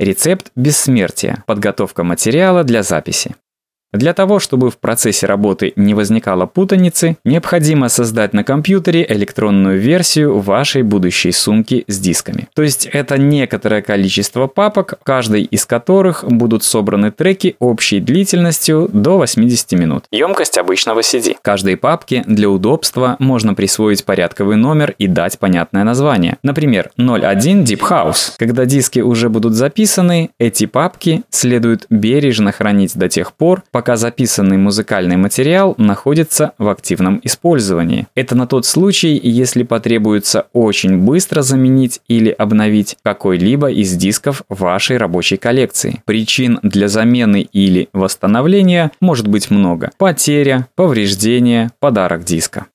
Рецепт бессмертия. Подготовка материала для записи. Для того, чтобы в процессе работы не возникало путаницы, необходимо создать на компьютере электронную версию вашей будущей сумки с дисками. То есть это некоторое количество папок, в каждой из которых будут собраны треки общей длительностью до 80 минут. Емкость обычного CD. Каждой папке для удобства можно присвоить порядковый номер и дать понятное название. Например, 01 Deep House. Когда диски уже будут записаны, эти папки следует бережно хранить до тех пор, пока записанный музыкальный материал находится в активном использовании. Это на тот случай, если потребуется очень быстро заменить или обновить какой-либо из дисков вашей рабочей коллекции. Причин для замены или восстановления может быть много. Потеря, повреждение, подарок диска.